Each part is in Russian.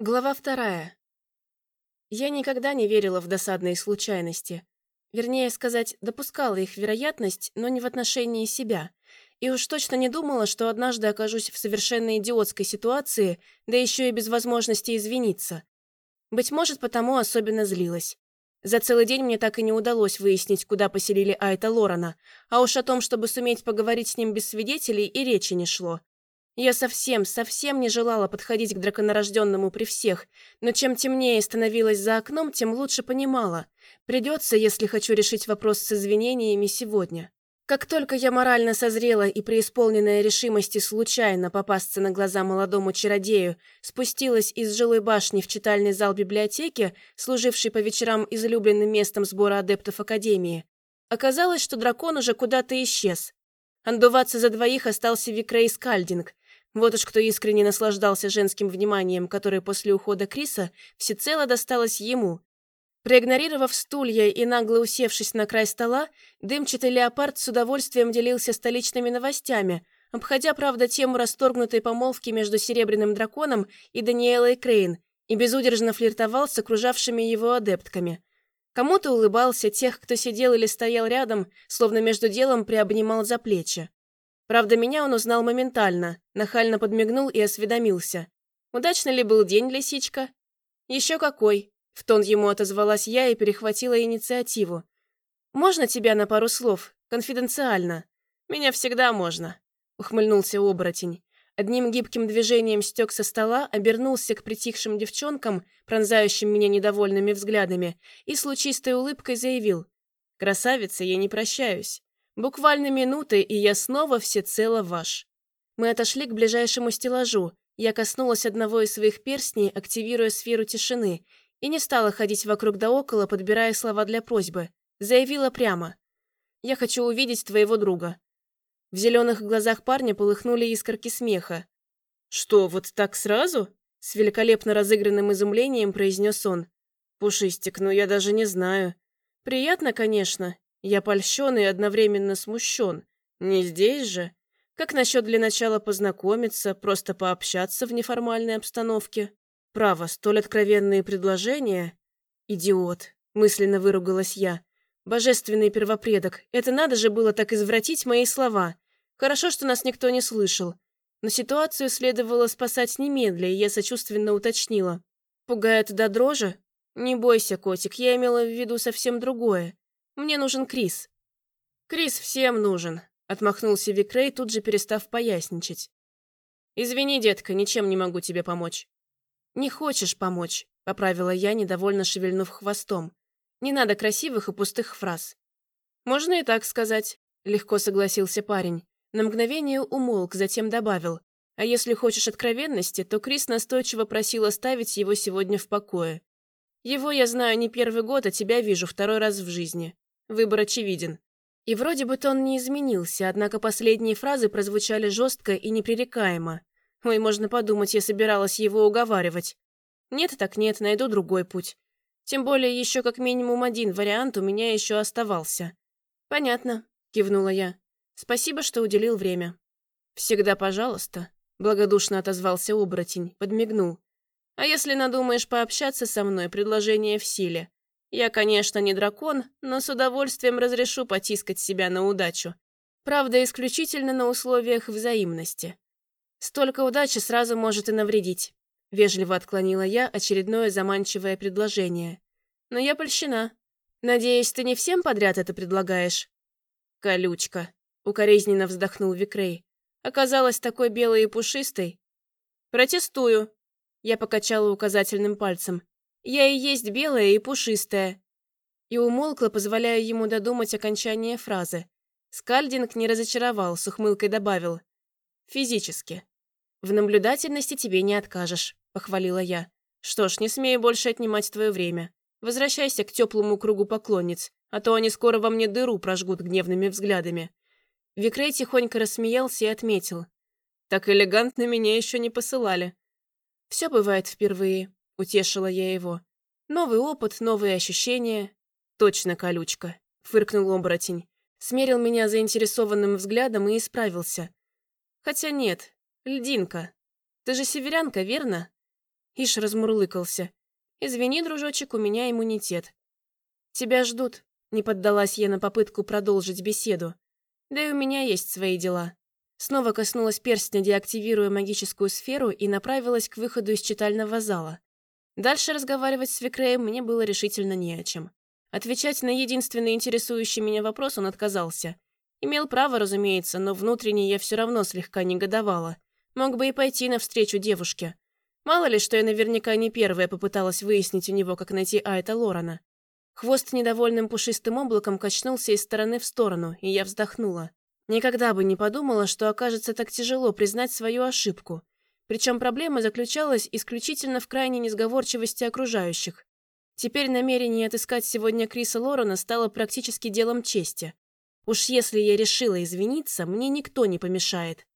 Глава вторая. Я никогда не верила в досадные случайности. Вернее сказать, допускала их вероятность, но не в отношении себя. И уж точно не думала, что однажды окажусь в совершенно идиотской ситуации, да еще и без возможности извиниться. Быть может, потому особенно злилась. За целый день мне так и не удалось выяснить, куда поселили Айта Лорана, а уж о том, чтобы суметь поговорить с ним без свидетелей, и речи не шло. Я совсем, совсем не желала подходить к драконорожденному при всех, но чем темнее становилось за окном, тем лучше понимала. Придется, если хочу решить вопрос с извинениями сегодня. Как только я морально созрела и преисполненная решимости случайно попасться на глаза молодому чародею, спустилась из жилой башни в читальный зал библиотеки, служивший по вечерам излюбленным местом сбора адептов Академии, оказалось, что дракон уже куда-то исчез. Отдуваться за двоих остался Викрей Скальдинг, вот уж кто искренне наслаждался женским вниманием, которое после ухода Криса всецело досталось ему. Проигнорировав стулья и нагло усевшись на край стола, дымчатый леопард с удовольствием делился столичными новостями, обходя, правда, тему расторгнутой помолвки между Серебряным Драконом и Даниэлой Крейн, и безудержно флиртовал с окружавшими его адептками. Кому-то улыбался, тех, кто сидел или стоял рядом, словно между делом приобнимал за плечи. Правда, меня он узнал моментально, нахально подмигнул и осведомился. «Удачно ли был день, лисичка?» «Еще какой!» – в тон ему отозвалась я и перехватила инициативу. «Можно тебя на пару слов? Конфиденциально?» «Меня всегда можно», – ухмыльнулся оборотень. Одним гибким движением стек со стола, обернулся к притихшим девчонкам, пронзающим меня недовольными взглядами, и с лучистой улыбкой заявил. «Красавица, я не прощаюсь. Буквально минуты, и я снова всецело ваш. Мы отошли к ближайшему стеллажу. Я коснулась одного из своих перстней, активируя сферу тишины, и не стала ходить вокруг да около, подбирая слова для просьбы. Заявила прямо. «Я хочу увидеть твоего друга». В зеленых глазах парня полыхнули искорки смеха. «Что, вот так сразу?» С великолепно разыгранным изумлением произнес он. «Пушистик, ну я даже не знаю. Приятно, конечно, я польщен и одновременно смущен. Не здесь же? Как насчет для начала познакомиться, просто пообщаться в неформальной обстановке? Право, столь откровенные предложения? Идиот, мысленно выругалась я. Божественный первопредок, это надо же было так извратить мои слова. Хорошо, что нас никто не слышал. Но ситуацию следовало спасать немедля, и я сочувственно уточнила. Пугает до дрожи? Не бойся, котик, я имела в виду совсем другое. Мне нужен Крис». «Крис всем нужен», — отмахнулся Викрей, тут же перестав поясничать. «Извини, детка, ничем не могу тебе помочь». «Не хочешь помочь», — поправила я, недовольно шевельнув хвостом. «Не надо красивых и пустых фраз». «Можно и так сказать», — легко согласился парень. На мгновение умолк, затем добавил. «А если хочешь откровенности, то Крис настойчиво просил оставить его сегодня в покое. Его я знаю не первый год, а тебя вижу второй раз в жизни. Выбор очевиден. И вроде бы тон не изменился, однако последние фразы прозвучали жестко и непререкаемо. Ой, можно подумать, я собиралась его уговаривать. Нет так нет, найду другой путь. Тем более еще как минимум один вариант у меня еще оставался. «Понятно», — кивнула я. «Спасибо, что уделил время». «Всегда пожалуйста», — благодушно отозвался оборотень, подмигнул. «А если надумаешь пообщаться со мной, предложение в силе. Я, конечно, не дракон, но с удовольствием разрешу потискать себя на удачу. Правда, исключительно на условиях взаимности. Столько удачи сразу может и навредить. Вежливо отклонила я очередное заманчивое предложение. Но я польщена. Надеюсь, ты не всем подряд это предлагаешь? Колючка. Укоризненно вздохнул Викрей. Оказалась такой белой и пушистой. Протестую. Я покачала указательным пальцем. Я и есть белая и пушистая». И умолкла, позволяя ему додумать окончание фразы. Скальдинг не разочаровал, с ухмылкой добавил. «Физически». «В наблюдательности тебе не откажешь», — похвалила я. «Что ж, не смею больше отнимать твое время. Возвращайся к теплому кругу поклонниц, а то они скоро во мне дыру прожгут гневными взглядами». Викрей тихонько рассмеялся и отметил. «Так элегантно меня еще не посылали». «Все бывает впервые», — утешила я его. «Новый опыт, новые ощущения». «Точно, колючка», — фыркнул оборотень. Смерил меня заинтересованным взглядом и исправился. «Хотя нет, льдинка. Ты же северянка, верно?» Ишь размурлыкался. «Извини, дружочек, у меня иммунитет». «Тебя ждут», — не поддалась я на попытку продолжить беседу. «Да и у меня есть свои дела». Снова коснулась перстня, деактивируя магическую сферу, и направилась к выходу из читального зала. Дальше разговаривать с Викреем мне было решительно не о чем. Отвечать на единственный интересующий меня вопрос он отказался. Имел право, разумеется, но внутренне я все равно слегка негодовала. Мог бы и пойти навстречу девушке. Мало ли, что я наверняка не первая попыталась выяснить у него, как найти Айта Лорана. Хвост недовольным пушистым облаком качнулся из стороны в сторону, и я вздохнула. Никогда бы не подумала, что окажется так тяжело признать свою ошибку. Причем проблема заключалась исключительно в крайней несговорчивости окружающих. Теперь намерение отыскать сегодня Криса Лорена стало практически делом чести. Уж если я решила извиниться, мне никто не помешает.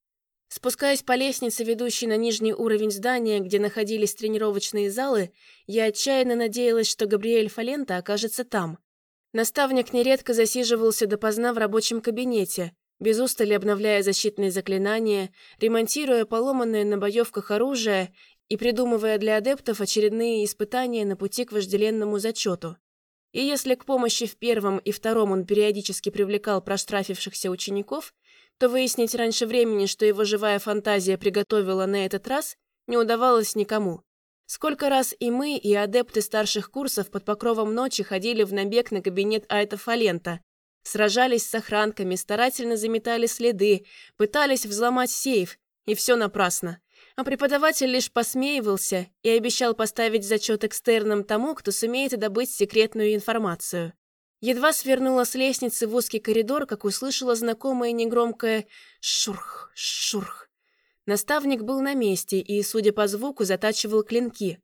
Спускаясь по лестнице, ведущей на нижний уровень здания, где находились тренировочные залы, я отчаянно надеялась, что Габриэль Фалента окажется там. Наставник нередко засиживался допоздна в рабочем кабинете, без устали обновляя защитные заклинания, ремонтируя поломанное на боевках оружие и придумывая для адептов очередные испытания на пути к вожделенному зачету. И если к помощи в первом и втором он периодически привлекал проштрафившихся учеников, то выяснить раньше времени, что его живая фантазия приготовила на этот раз, не удавалось никому. Сколько раз и мы, и адепты старших курсов под покровом ночи ходили в набег на кабинет Айта Фалента, Сражались с охранками, старательно заметали следы, пытались взломать сейф, и все напрасно. А преподаватель лишь посмеивался и обещал поставить зачет экстерном тому, кто сумеет добыть секретную информацию. Едва свернула с лестницы в узкий коридор, как услышала знакомое негромкое «шурх, шурх». Наставник был на месте и, судя по звуку, затачивал клинки.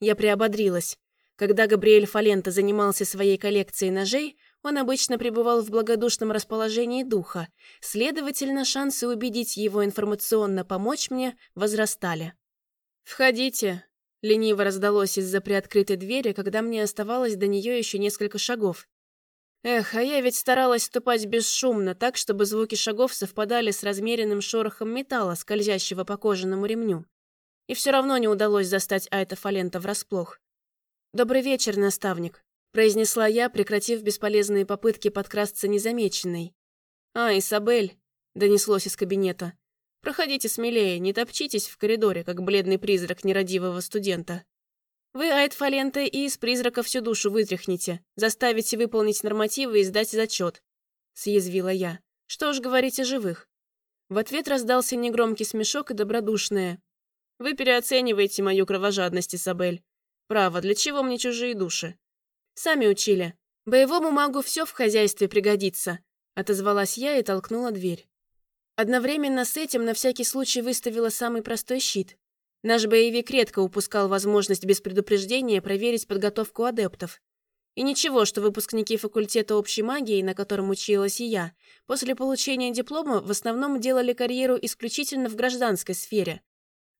Я приободрилась. Когда Габриэль Фалента занимался своей коллекцией ножей, он обычно пребывал в благодушном расположении духа, следовательно, шансы убедить его информационно помочь мне возрастали. «Входите», — лениво раздалось из-за приоткрытой двери, когда мне оставалось до нее еще несколько шагов. Эх, а я ведь старалась ступать бесшумно, так, чтобы звуки шагов совпадали с размеренным шорохом металла, скользящего по кожаному ремню. И все равно не удалось застать Айта Фалента врасплох. «Добрый вечер, наставник», произнесла я, прекратив бесполезные попытки подкрасться незамеченной. «А, Исабель!» — донеслось из кабинета. «Проходите смелее, не топчитесь в коридоре, как бледный призрак нерадивого студента. Вы, Айд Фаленте, и из призрака всю душу вытряхните, заставите выполнить нормативы и сдать зачет», — съязвила я. «Что уж говорить о живых». В ответ раздался негромкий смешок и добродушное. «Вы переоцениваете мою кровожадность, Исабель. Право, для чего мне чужие души? Сами учили. Боевому магу все в хозяйстве пригодится», — отозвалась я и толкнула дверь. Одновременно с этим на всякий случай выставила самый простой щит. Наш боевик редко упускал возможность без предупреждения проверить подготовку адептов. И ничего, что выпускники факультета общей магии, на котором училась и я, после получения диплома в основном делали карьеру исключительно в гражданской сфере.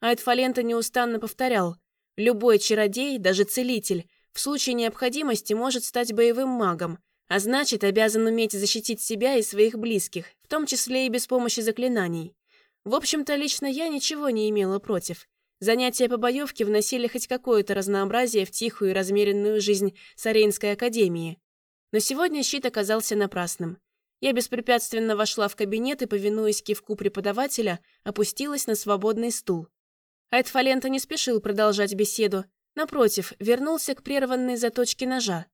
Айд Фалента неустанно повторял, любой чародей, даже целитель, в случае необходимости может стать боевым магом, а значит, обязан уметь защитить себя и своих близких, в том числе и без помощи заклинаний. В общем-то, лично я ничего не имела против. Занятия по боевке вносили хоть какое-то разнообразие в тихую и размеренную жизнь Сарейнской академии. Но сегодня щит оказался напрасным. Я беспрепятственно вошла в кабинет и, повинуясь кивку преподавателя, опустилась на свободный стул. Айтфалента не спешил продолжать беседу, Напротив, вернулся к прерванной заточке ножа.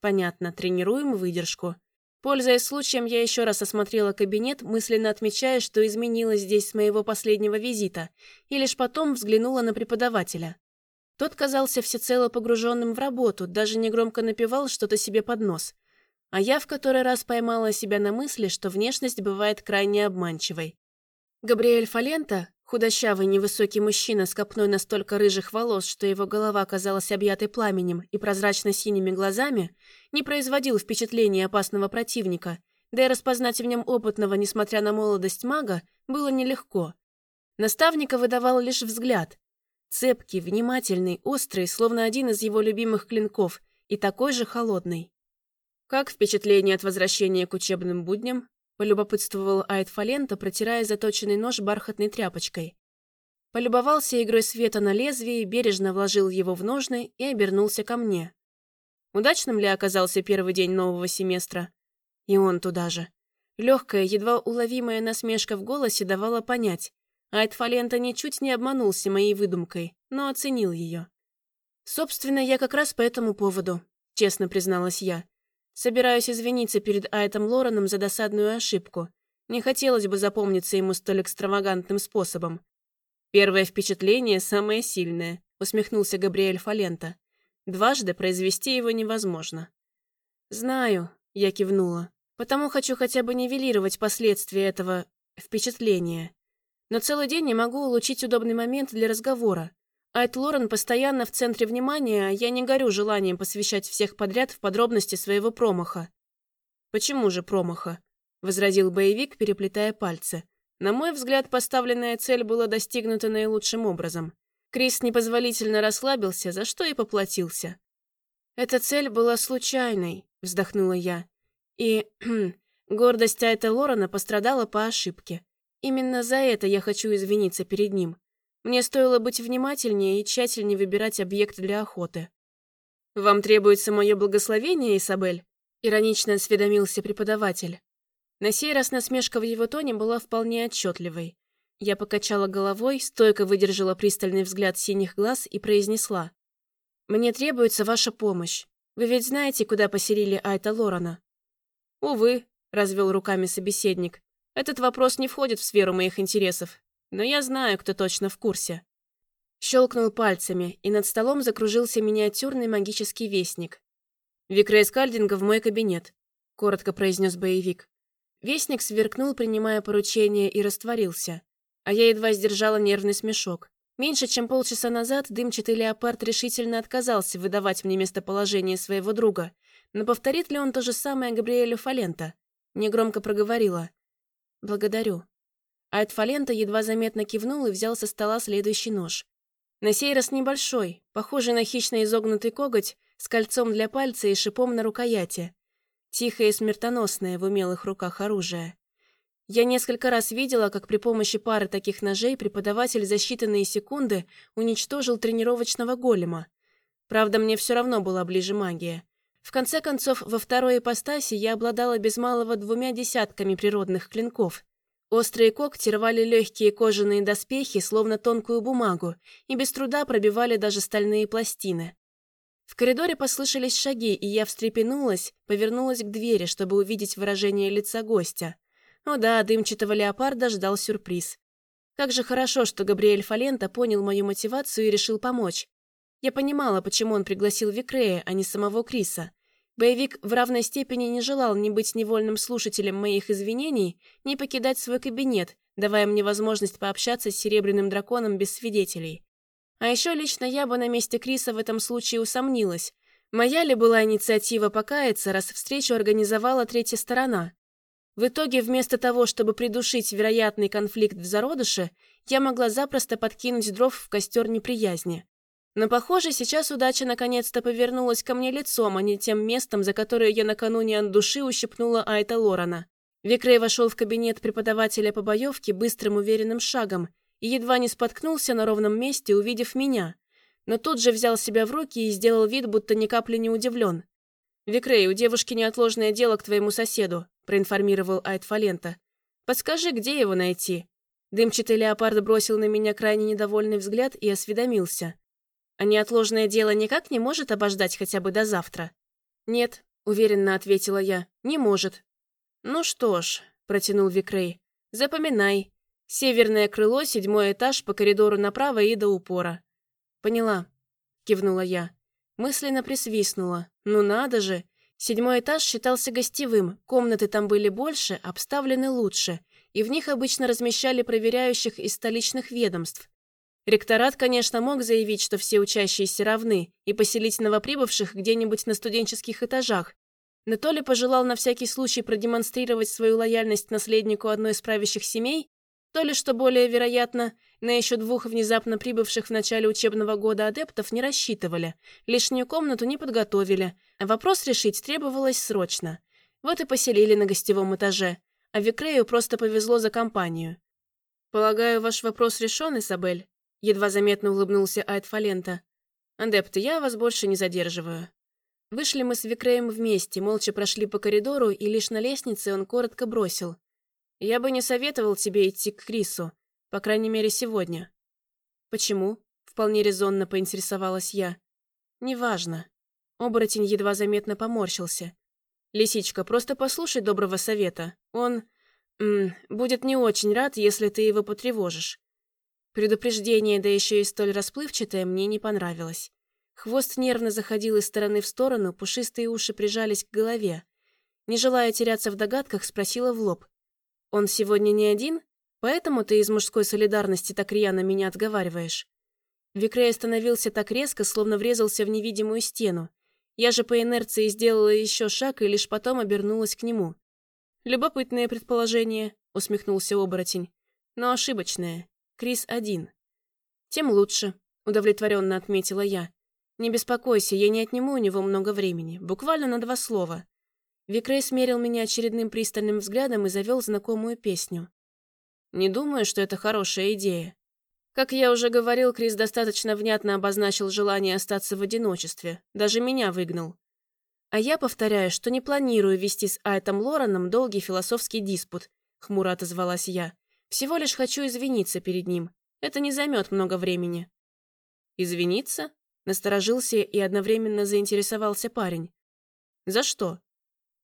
Понятно, тренируем выдержку. Пользуясь случаем, я еще раз осмотрела кабинет, мысленно отмечая, что изменилось здесь с моего последнего визита, и лишь потом взглянула на преподавателя. Тот казался всецело погруженным в работу, даже негромко напевал что-то себе под нос. А я в который раз поймала себя на мысли, что внешность бывает крайне обманчивой. Габриэль Фалента, Худощавый невысокий мужчина с копной настолько рыжих волос, что его голова казалась объятой пламенем и прозрачно-синими глазами, не производил впечатления опасного противника, да и распознать в нем опытного, несмотря на молодость мага, было нелегко. Наставника выдавал лишь взгляд. Цепкий, внимательный, острый, словно один из его любимых клинков, и такой же холодный. Как впечатление от возвращения к учебным будням? Полюбопытствовал Айд Фалента, протирая заточенный нож бархатной тряпочкой. полюбовался игрой света на лезвии, бережно вложил его в ножны и обернулся ко мне. Удачным ли оказался первый день нового семестра? И он туда же. Легкая, едва уловимая насмешка в голосе давала понять. Айд Фалента ничуть не обманулся моей выдумкой, но оценил ее. «Собственно, я как раз по этому поводу», — честно призналась я. «Собираюсь извиниться перед Айтом Лореном за досадную ошибку. Не хотелось бы запомниться ему столь экстравагантным способом». «Первое впечатление самое сильное», — усмехнулся Габриэль Фалента. «Дважды произвести его невозможно». «Знаю», — я кивнула. Потому хочу хотя бы нивелировать последствия этого впечатления. Но целый день не могу улучшить удобный момент для разговора. Айт Лорен постоянно в центре внимания, я не горю желанием посвящать всех подряд в подробности своего промаха. «Почему же промаха?» – возразил боевик, переплетая пальцы. На мой взгляд, поставленная цель была достигнута наилучшим образом. Крис непозволительно расслабился, за что и поплатился. «Эта цель была случайной», – вздохнула я. И гордость Айта Лорена пострадала по ошибке. Именно за это я хочу извиниться перед ним. Мне стоило быть внимательнее и тщательнее выбирать объект для охоты. «Вам требуется мое благословение, Исабель?» — иронично осведомился преподаватель. На сей раз насмешка в его тоне была вполне отчетливой. Я покачала головой, стойко выдержала пристальный взгляд синих глаз и произнесла. «Мне требуется ваша помощь. Вы ведь знаете, куда поселили Айта Лорана?» «Увы», — развел руками собеседник, «этот вопрос не входит в сферу моих интересов, но я знаю, кто точно в курсе». Щелкнул пальцами, и над столом закружился миниатюрный магический вестник. «Викрей Скальдинга в мой кабинет», — коротко произнес боевик. Вестник сверкнул, принимая поручение, и растворился. А я едва сдержала нервный смешок. Меньше чем полчаса назад дымчатый леопард решительно отказался выдавать мне местоположение своего друга, но повторит ли он то же самое Габриэлю Фалента? Негромко проговорила. «Благодарю». Айд Фалента едва заметно кивнул и взял со стола следующий нож. На сей раз небольшой, похожий на хищно изогнутый коготь, с кольцом для пальца и шипом на рукояти. Тихое и смертоносное в умелых руках оружие. Я несколько раз видела, как при помощи пары таких ножей преподаватель за считанные секунды уничтожил тренировочного голема. Правда, мне все равно была ближе магия. В конце концов, во второй ипостаси я обладала без малого двумя десятками природных клинков. Острые когти рвали легкие кожаные доспехи, словно тонкую бумагу, и без труда пробивали даже стальные пластины. В коридоре послышались шаги, и я встрепенулась, повернулась к двери, чтобы увидеть выражение лица гостя. О да, дымчатого леопарда ждал сюрприз. Как же хорошо, что Габриэль Фалента понял мою мотивацию и решил помочь. Я понимала, почему он пригласил Викрея, а не самого Криса. Боевик в равной степени не желал ни быть невольным слушателем моих извинений, ни покидать свой кабинет, давая мне возможность пообщаться с Серебряным Драконом без свидетелей. А еще лично я бы на месте Криса в этом случае усомнилась. Моя ли была инициатива покаяться, раз встречу организовала третья сторона? В итоге, вместо того, чтобы придушить вероятный конфликт в зародыше, я могла запросто подкинуть дров в костер неприязни. Но, похоже, сейчас удача наконец-то повернулась ко мне лицом, а не тем местом, за которое я накануне от души ущипнула Айта Лорана. Викрей вошел в кабинет преподавателя по боевке быстрым уверенным шагом и едва не споткнулся на ровном месте, увидев меня. Но тут же взял себя в руки и сделал вид, будто ни капли не удивлен. «Викрей, у девушки неотложное дело к твоему соседу», проинформировал Айт Фалента. «Подскажи, где его найти?» Дымчатый леопард бросил на меня крайне недовольный взгляд и осведомился. А неотложное дело никак не может обождать хотя бы до завтра? Нет, уверенно ответила я, не может. Ну что ж, протянул Викрей, запоминай. Северное крыло, седьмой этаж, по коридору направо и до упора. Поняла, кивнула я. Мысленно присвистнула. Ну надо же. Седьмой этаж считался гостевым, комнаты там были больше, обставлены лучше, и в них обычно размещали проверяющих из столичных ведомств. Ректорат, конечно, мог заявить, что все учащиеся равны, и поселить новоприбывших где-нибудь на студенческих этажах. Но то ли пожелал на всякий случай продемонстрировать свою лояльность наследнику одной из правящих семей, то ли, что более вероятно, на еще двух внезапно прибывших в начале учебного года адептов не рассчитывали, лишнюю комнату не подготовили, а вопрос решить требовалось срочно. Вот и поселили на гостевом этаже, а Викрею просто повезло за компанию. «Полагаю, ваш вопрос решен, Изабель?» Едва заметно улыбнулся Айд Фалента. «Адепты, я вас больше не задерживаю». Вышли мы с Викреем вместе, молча прошли по коридору, и лишь на лестнице он коротко бросил. «Я бы не советовал тебе идти к Крису, по крайней мере, сегодня». «Почему?» — вполне резонно поинтересовалась я. «Неважно». Оборотень едва заметно поморщился. «Лисичка, просто послушай доброго совета. Он... М -м, будет не очень рад, если ты его потревожишь. Предупреждение, да еще и столь расплывчатое, мне не понравилось. Хвост нервно заходил из стороны в сторону, пушистые уши прижались к голове. Не желая теряться в догадках, спросила в лоб. «Он сегодня не один? Поэтому ты из мужской солидарности так рьяно меня отговариваешь?» Викрей остановился так резко, словно врезался в невидимую стену. Я же по инерции сделала еще шаг и лишь потом обернулась к нему. «Любопытное предположение», — усмехнулся оборотень. «Но ошибочное. Крис один. Тем лучше, удовлетворенно отметила я. Не беспокойся, я не отниму у него много времени. Буквально на два слова. Викрей смерил меня очередным пристальным взглядом и завел знакомую песню. Не думаю, что это хорошая идея. Как я уже говорил, Крис достаточно внятно обозначил желание остаться в одиночестве. Даже меня выгнал. А я повторяю, что не планирую вести с Айтом Лораном долгий философский диспут, хмуро отозвалась я. Всего лишь хочу извиниться перед ним. Это не займет много времени». «Извиниться?» – насторожился и одновременно заинтересовался парень. «За что?»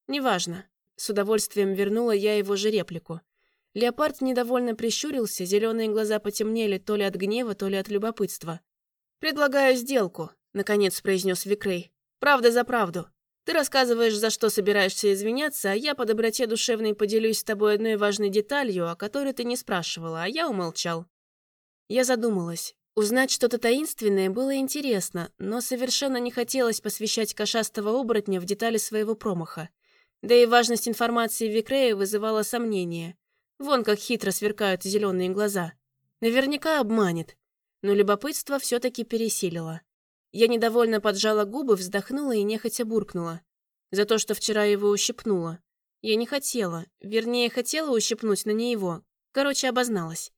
«Неважно». С удовольствием вернула я его же реплику. Леопард недовольно прищурился, зеленые глаза потемнели то ли от гнева, то ли от любопытства. «Предлагаю сделку», — наконец произнес Викрей. «Правда за правду. Ты рассказываешь, за что собираешься извиняться, а я по доброте душевной поделюсь с тобой одной важной деталью, о которой ты не спрашивала, а я умолчал. Я задумалась. Узнать что-то таинственное было интересно, но совершенно не хотелось посвящать кошастого оборотня в детали своего промаха. Да и важность информации Викрея вызывала сомнения. Вон как хитро сверкают зеленые глаза. Наверняка обманет. Но любопытство все-таки пересилило. Я недовольно поджала губы, вздохнула и нехотя буркнула. За то, что вчера его ущипнула. Я не хотела. Вернее, хотела ущипнуть, но не его. Короче, обозналась.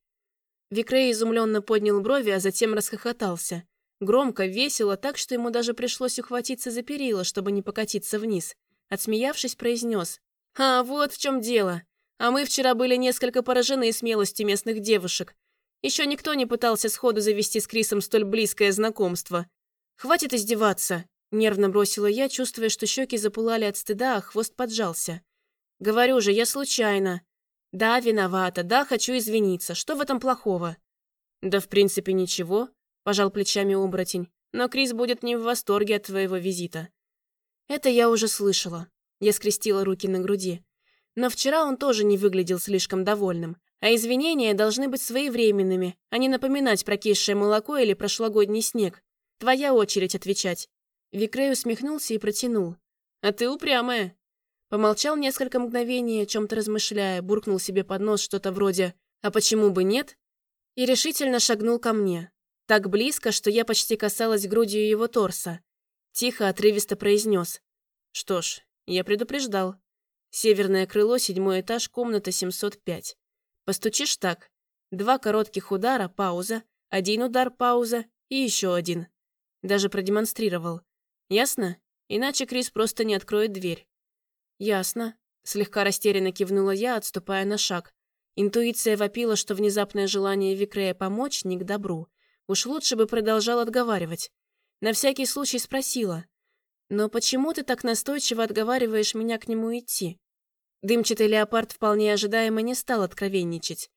Викрей изумленно поднял брови, а затем расхохотался. Громко, весело, так, что ему даже пришлось ухватиться за перила, чтобы не покатиться вниз. Отсмеявшись, произнес. «А, вот в чем дело. А мы вчера были несколько поражены смелостью местных девушек. Еще никто не пытался сходу завести с Крисом столь близкое знакомство. «Хватит издеваться!» – нервно бросила я, чувствуя, что щеки запылали от стыда, а хвост поджался. «Говорю же, я случайно. Да, виновата, да, хочу извиниться. Что в этом плохого?» «Да, в принципе, ничего», – пожал плечами оборотень. «Но Крис будет не в восторге от твоего визита». «Это я уже слышала». Я скрестила руки на груди. Но вчера он тоже не выглядел слишком довольным. А извинения должны быть своевременными, а не напоминать прокисшее молоко или прошлогодний снег. Твоя очередь отвечать». Викрей усмехнулся и протянул. «А ты упрямая». Помолчал несколько мгновений, о чем-то размышляя, буркнул себе под нос что-то вроде «А почему бы нет?» и решительно шагнул ко мне. Так близко, что я почти касалась грудью его торса. Тихо, отрывисто произнес. «Что ж, я предупреждал. Северное крыло, седьмой этаж, комната 705. Постучишь так. Два коротких удара, пауза, один удар, пауза и еще один. Даже продемонстрировал. Ясно? Иначе Крис просто не откроет дверь. Ясно. Слегка растерянно кивнула я, отступая на шаг. Интуиция вопила, что внезапное желание Викрея помочь не к добру. Уж лучше бы продолжал отговаривать. На всякий случай спросила. «Но почему ты так настойчиво отговариваешь меня к нему идти?» Дымчатый леопард вполне ожидаемо не стал откровенничать.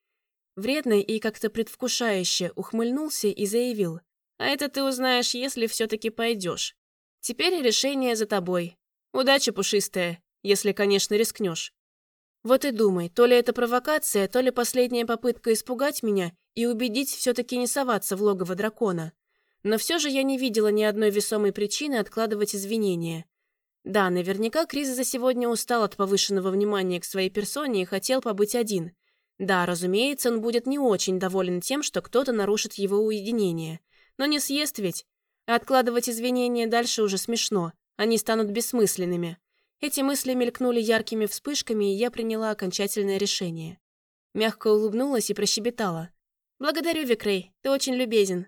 Вредно и как-то предвкушающе ухмыльнулся и заявил. А это ты узнаешь, если все-таки пойдешь. Теперь решение за тобой. Удачи, пушистая, если, конечно, рискнешь. Вот и думай, то ли это провокация, то ли последняя попытка испугать меня и убедить все-таки не соваться в логово дракона. Но все же я не видела ни одной весомой причины откладывать извинения. Да, наверняка Крис за сегодня устал от повышенного внимания к своей персоне и хотел побыть один. Да, разумеется, он будет не очень доволен тем, что кто-то нарушит его уединение – но не съест ведь. А откладывать извинения дальше уже смешно. Они станут бессмысленными. Эти мысли мелькнули яркими вспышками, и я приняла окончательное решение. Мягко улыбнулась и прощебетала. «Благодарю, Викрей, ты очень любезен».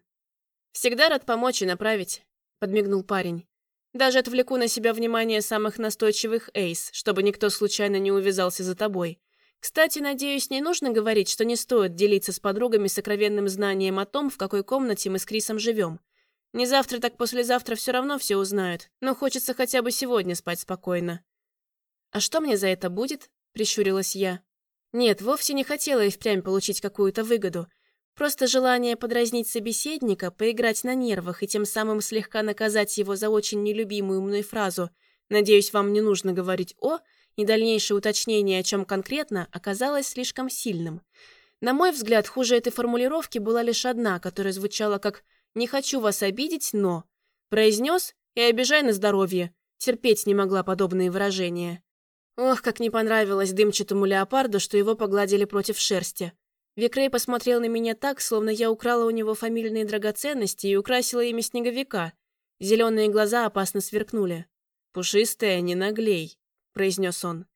«Всегда рад помочь и направить», — подмигнул парень. «Даже отвлеку на себя внимание самых настойчивых эйс, чтобы никто случайно не увязался за тобой. Кстати, надеюсь, не нужно говорить, что не стоит делиться с подругами сокровенным знанием о том, в какой комнате мы с Крисом живем. Не завтра, так послезавтра все равно все узнают, но хочется хотя бы сегодня спать спокойно». «А что мне за это будет?» – прищурилась я. Нет, вовсе не хотела и впрямь получить какую-то выгоду. Просто желание подразнить собеседника, поиграть на нервах и тем самым слегка наказать его за очень нелюбимую мной фразу «Надеюсь, вам не нужно говорить «о», и дальнейшее уточнение, о чем конкретно, оказалось слишком сильным. На мой взгляд, хуже этой формулировки была лишь одна, которая звучала как «не хочу вас обидеть, но…» Произнес и обижай на здоровье. Терпеть не могла подобные выражения. Ох, как не понравилось дымчатому леопарду, что его погладили против шерсти. Викрей посмотрел на меня так, словно я украла у него фамильные драгоценности и украсила ими снеговика. Зеленые глаза опасно сверкнули. «Пушистая, не наглей», — произнес он.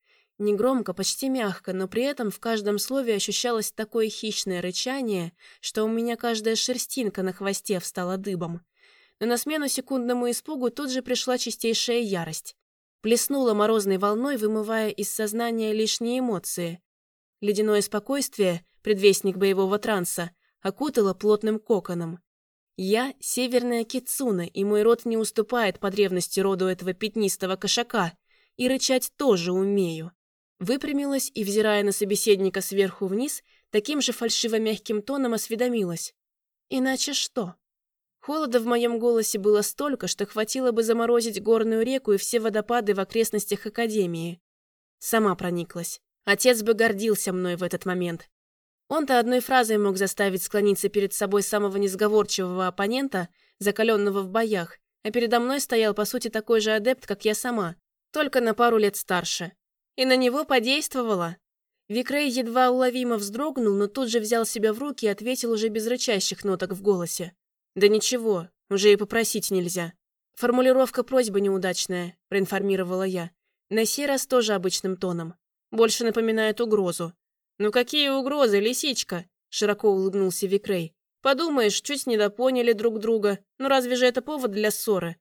Негромко, почти мягко, но при этом в каждом слове ощущалось такое хищное рычание, что у меня каждая шерстинка на хвосте встала дыбом. Но на смену секундному испугу тут же пришла чистейшая ярость. Плеснула морозной волной, вымывая из сознания лишние эмоции. Ледяное спокойствие, предвестник боевого транса, окутало плотным коконом. Я — северная кицуна, и мой род не уступает по древности роду этого пятнистого кошака, и рычать тоже умею. Выпрямилась и, взирая на собеседника сверху вниз, таким же фальшиво-мягким тоном осведомилась. «Иначе что?» Холода в моем голосе было столько, что хватило бы заморозить горную реку и все водопады в окрестностях Академии. Сама прониклась. Отец бы гордился мной в этот момент. Он-то одной фразой мог заставить склониться перед собой самого несговорчивого оппонента, закаленного в боях, а передо мной стоял, по сути, такой же адепт, как я сама, только на пару лет старше. И на него подействовало. Викрей едва уловимо вздрогнул, но тут же взял себя в руки и ответил уже без рычащих ноток в голосе. «Да ничего, уже и попросить нельзя». «Формулировка просьбы неудачная», – проинформировала я. На сей раз тоже обычным тоном. Больше напоминает угрозу. «Ну какие угрозы, лисичка?» – широко улыбнулся Викрей. «Подумаешь, чуть недопоняли друг друга. Ну разве же это повод для ссоры?»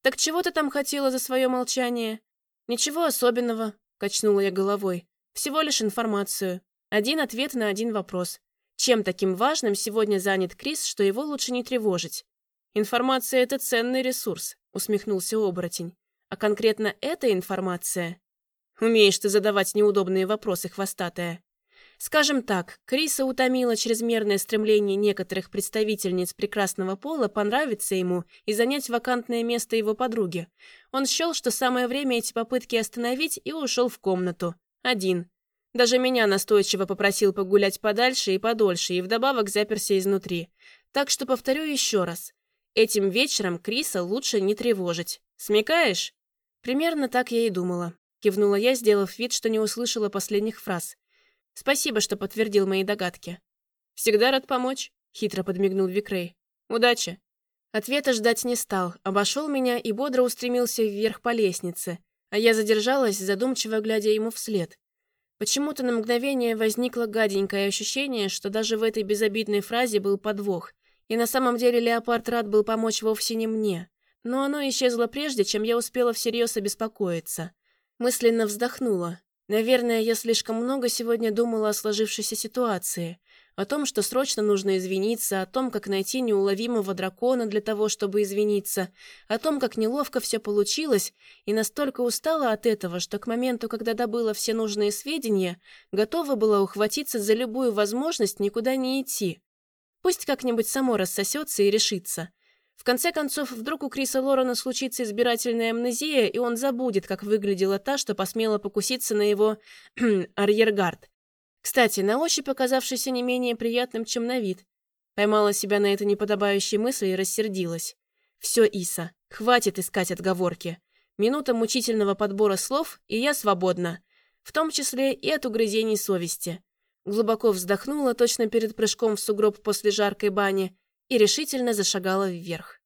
«Так чего ты там хотела за свое молчание?» «Ничего особенного», – качнула я головой. «Всего лишь информацию. Один ответ на один вопрос. Чем таким важным сегодня занят Крис, что его лучше не тревожить?» «Информация – это ценный ресурс», – усмехнулся оборотень. «А конкретно эта информация Умеешь ты задавать неудобные вопросы, хвостатая. Скажем так, Криса утомило чрезмерное стремление некоторых представительниц прекрасного пола понравиться ему и занять вакантное место его подруги. Он счел, что самое время эти попытки остановить и ушел в комнату. Один. Даже меня настойчиво попросил погулять подальше и подольше, и вдобавок заперся изнутри. Так что повторю еще раз. Этим вечером Криса лучше не тревожить. Смекаешь? Примерно так я и думала. Кивнула я, сделав вид, что не услышала последних фраз. «Спасибо, что подтвердил мои догадки». «Всегда рад помочь», — хитро подмигнул Викрей. «Удачи». Ответа ждать не стал, обошел меня и бодро устремился вверх по лестнице, а я задержалась, задумчиво глядя ему вслед. Почему-то на мгновение возникло гаденькое ощущение, что даже в этой безобидной фразе был подвох, и на самом деле Леопард рад был помочь вовсе не мне. Но оно исчезло прежде, чем я успела всерьез обеспокоиться. Мысленно вздохнула. Наверное, я слишком много сегодня думала о сложившейся ситуации. О том, что срочно нужно извиниться, о том, как найти неуловимого дракона для того, чтобы извиниться, о том, как неловко все получилось, и настолько устала от этого, что к моменту, когда добыла все нужные сведения, готова была ухватиться за любую возможность никуда не идти. Пусть как-нибудь само рассосется и решится. В конце концов, вдруг у Криса Лорена случится избирательная амнезия, и он забудет, как выглядела та, что посмела покуситься на его арьергард. Кстати, на ощупь оказавшийся не менее приятным, чем на вид. Поймала себя на это неподобающей мысли и рассердилась. «Все, Иса, хватит искать отговорки. Минута мучительного подбора слов, и я свободна. В том числе и от угрызений совести». Глубоко вздохнула точно перед прыжком в сугроб после жаркой бани, и решительно зашагала вверх.